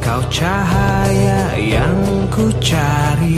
Kau cahaya yang ku cari.